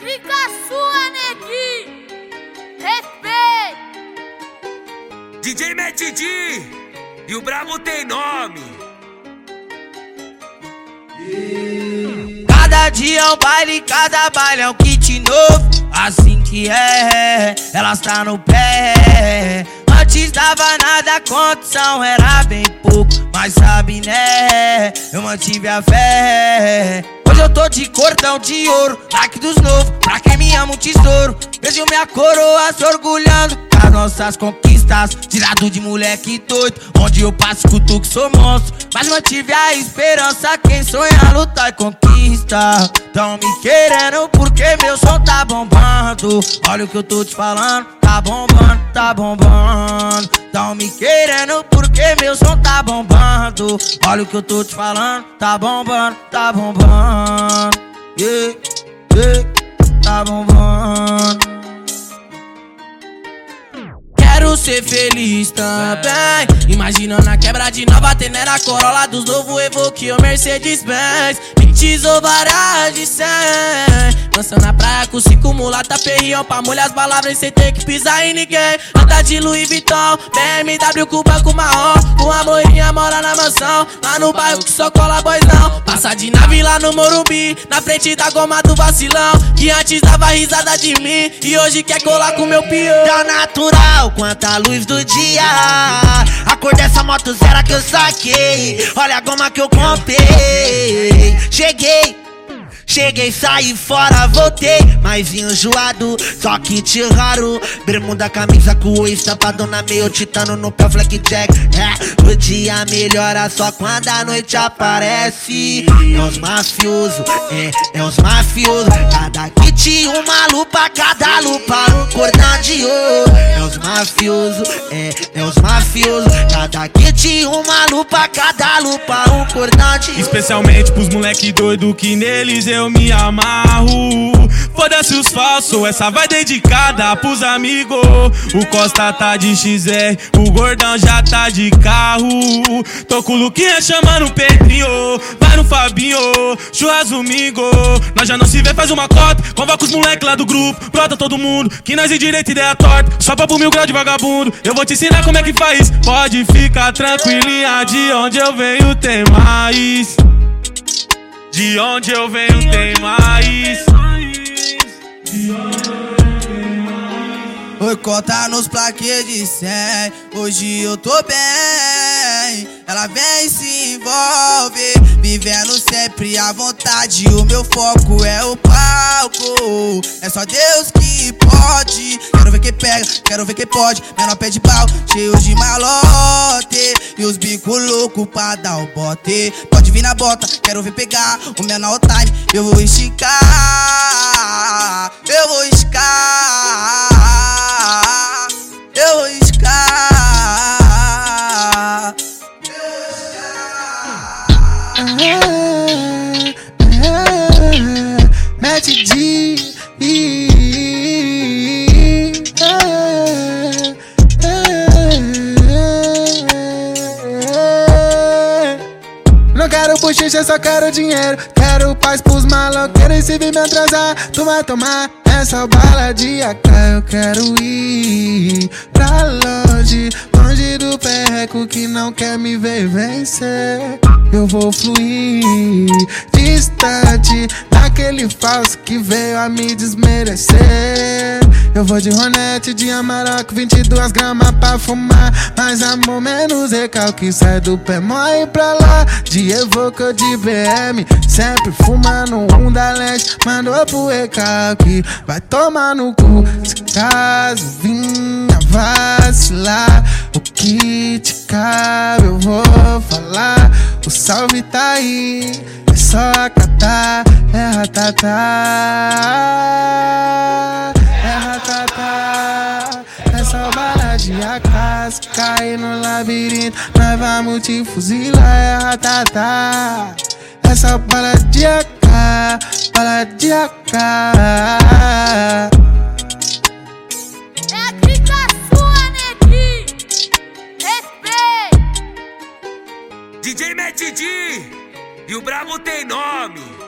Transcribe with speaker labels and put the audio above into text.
Speaker 1: clica sua, neguinho. Respeito.
Speaker 2: DJ Metidi e o Brabo tem nome.
Speaker 3: Cada dia é um baile, cada baile é um kit novo. Assim que é, elas tá no pé. Antes dava nada, a condição era bem pouco. Mas sabe, né? Eu mantive a fé. Tô de cordão de ouro, like dos novos. Pra quem me ama, um tesouro. Vejo minha coroa se orgulhando com as nossas conquistas. Tirado de moleque doido, onde eu passo, escuto que sou monstro. Mas mantive a esperança, quem sonha lutar e conquista. Tão me querendo porque meu som tá bombando. Olha o que eu tô te falando, tá bombando, tá bombando. Tão me querendo porque meu som tá bombando. Olha o que eu tô te falando, tá bombando, tá bombando. Yeah, yeah, tá bombando. Quero ser feliz também. Imaginando a quebra de nova Tenera, Corolla dos novo Evoque ou Mercedes-Benz. Pintes ou de 100. Dança na praia com cinco mulata perrião pra molhar as palavras sem ter que pisar em ninguém. Anda de Louis Vuitton, BMW com banco marrom. Com a moirinha mora na mansão. Lá no bairro que só cola boizão. Passa de nave lá no Morumbi. Na frente da goma do vacilão. Que antes dava risada de mim. E hoje quer colar com meu pior.
Speaker 4: Tá natural quanto a luz do dia. Moto zero que eu saquei. Olha a goma que eu comprei. Cheguei. Cheguei, saí fora, voltei, mas vim enjoado, só te raro. Bermuda, camisa com o estapadona, meio titano no pé, blackjack. É, o dia melhora só quando a noite aparece. É os mafiosos, é, é os mafiosos. Cada kit, uma lupa, cada lupa, um cordão de ouro. É os mafiosos, é, é os mafiosos. Cada kit, uma lupa, cada lupa, um cordão de ouro.
Speaker 5: Especialmente pros moleque doido que neles eu me amarro. Foda-se os falsos, essa vai dedicada pros amigos. O Costa tá de XR, o Gordão já tá de carro. Tô com o Luquinha chamando o Pedrinho. Vai no Fabinho, churras domingo. Nós já não se vê, faz uma cota. Convoca os moleque lá do grupo, brota todo mundo. Que nós e direita ideia torta. Só pra mil grau de vagabundo. Eu vou te ensinar como é que faz. Pode ficar tranquilinha, de onde eu venho tem mais. De onde eu venho tem mais.
Speaker 3: Oi, cota nos plaquês de 100 Hoje eu tô bem. Ela vem e se envolve. Vivendo sempre à vontade. O meu foco é o palco. É só Deus que pode. Quero ver quem pega, quero ver quem pode. Menor pé de pau, cheio de malote. E os bico louco pra dar o bote Na bota, quero ver pegar O menor time, eu vou esticar Eu vou esticar eu vou escar.
Speaker 6: Mete quero bochicha, só quero dinheiro. Quero paz pros maloqueiros e se vir me atrasar, tu vai tomar essa bala de AK. Eu quero ir pra longe, longe do perreco que não quer me ver vencer. Eu vou fluir distante daquele falso que veio a me desmerecer. Eu vou de Ronete, de Amarok, 22 gramas pra fumar. Mais amor, menos recalque, sai do pé, morre pra lá. De Evoque ou de BM, sempre fumando um da leste. Mandou pro recalque, vai tomar no cu. Se caso vinha vacilar, o que te cabe eu vou falar. O salve tá aí, é só acatar, é ratatá. É é bala de acas. Cair no labirinto, nós vamos te fuzilar. É ratatá, é só bala de AK, bala de AK.
Speaker 1: É a clica sua, neguinho. Respeito.
Speaker 2: DJ Metidi e o Brabo tem nome.